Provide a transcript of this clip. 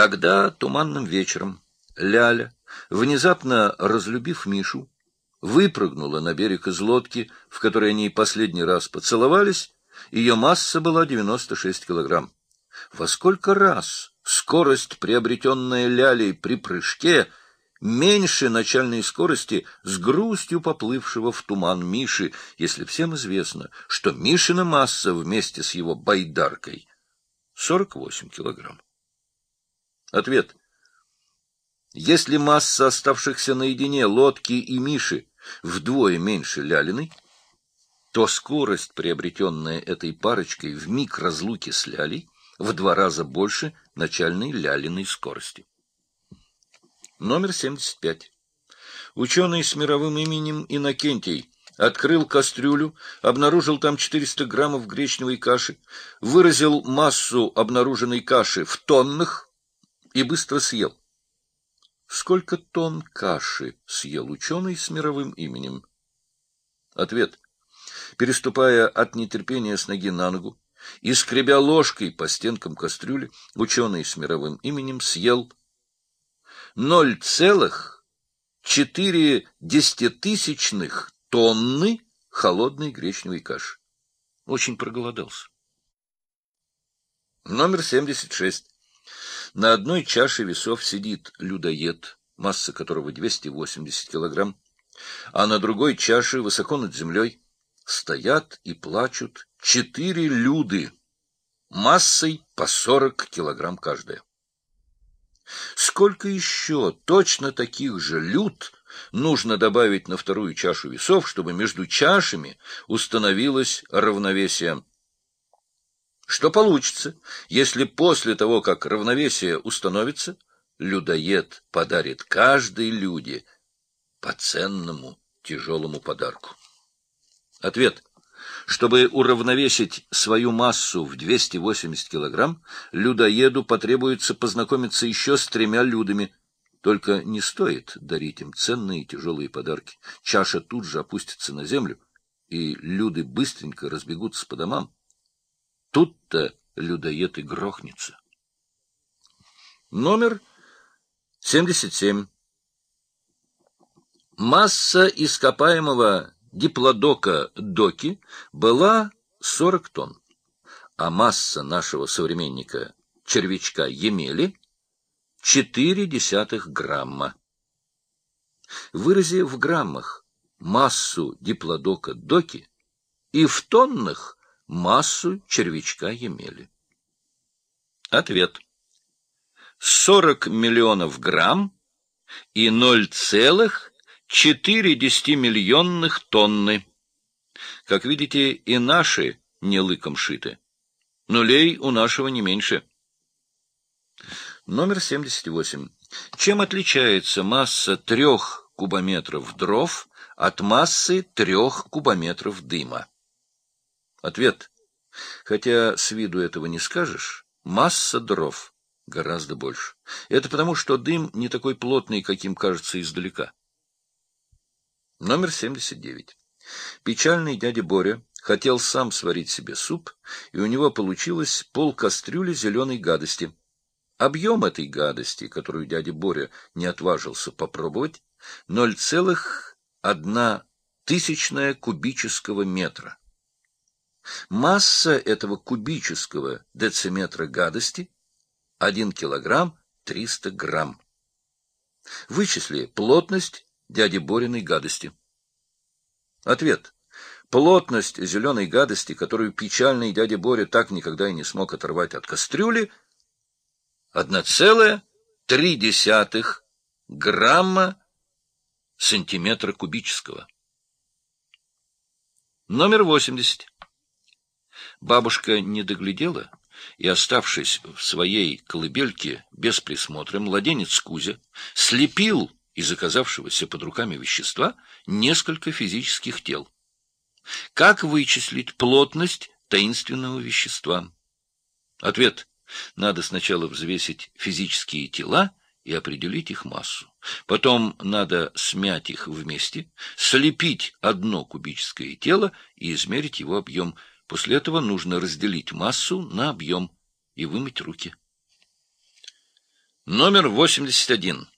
Когда туманным вечером Ляля, внезапно разлюбив Мишу, выпрыгнула на берег из лодки, в которой они последний раз поцеловались, ее масса была 96 килограмм. Во сколько раз скорость, приобретенная Лялей при прыжке, меньше начальной скорости с грустью поплывшего в туман Миши, если всем известно, что Мишина масса вместе с его байдаркой — 48 килограмм. Ответ. Если масса оставшихся наедине лодки и Миши вдвое меньше Лялиной, то скорость, приобретенная этой парочкой в миг разлуки с Лялей, в два раза больше начальной Лялиной скорости. Номер 75. Ученый с мировым именем Иннокентий открыл кастрюлю, обнаружил там 400 граммов гречневой каши, выразил массу обнаруженной каши в тоннах и быстро съел. Сколько тонн каши съел ученый с мировым именем? Ответ. Переступая от нетерпения с ноги на ногу и скребя ложкой по стенкам кастрюли, ученый с мировым именем съел ноль целых четыре десятитысячных тонны холодной гречневой каши. Очень проголодался. Номер 76. На одной чаше весов сидит людоед, масса которого 280 килограмм, а на другой чаше, высоко над землей, стоят и плачут четыре люды, массой по 40 килограмм каждая. Сколько еще точно таких же люд нужно добавить на вторую чашу весов, чтобы между чашами установилось равновесие? Что получится, если после того, как равновесие установится, людоед подарит каждой люде по ценному тяжелому подарку? Ответ. Чтобы уравновесить свою массу в 280 килограмм, людоеду потребуется познакомиться еще с тремя людами. Только не стоит дарить им ценные тяжелые подарки. Чаша тут же опустится на землю, и люди быстренько разбегутся по домам. Тут-то людоед и грохнется. Номер 77. Масса ископаемого диплодока доки была 40 тонн, а масса нашего современника червячка Емели — 0,4 грамма. Вырази в граммах массу диплодока доки и в тоннах массу червячка Емели. Ответ. 40 миллионов грамм и 0,4 десятимиллионных тонны. Как видите, и наши не лыком шиты. Нулей у нашего не меньше. Номер 78. Чем отличается масса трех кубометров дров от массы трех кубометров дыма? Ответ. Хотя с виду этого не скажешь, масса дров гораздо больше. Это потому, что дым не такой плотный, каким кажется издалека. Номер 79. Печальный дядя Боря хотел сам сварить себе суп, и у него получилось пол кастрюли зеленой гадости. Объем этой гадости, которую дядя Боря не отважился попробовать, 0,1 тысячная кубического метра. Масса этого кубического дециметра гадости — 1 килограмм 300 грамм. Вычисли плотность дяди Бориной гадости. Ответ. Плотность зеленой гадости, которую печальный дядя Боря так никогда и не смог оторвать от кастрюли, 1,3 грамма сантиметра кубического. Номер 80. Бабушка не доглядела, и, оставшись в своей колыбельке без присмотра, младенец Кузя слепил из оказавшегося под руками вещества несколько физических тел. Как вычислить плотность таинственного вещества? Ответ. Надо сначала взвесить физические тела и определить их массу. Потом надо смять их вместе, слепить одно кубическое тело и измерить его объем – После этого нужно разделить массу на объем и вымыть руки. Номер 81.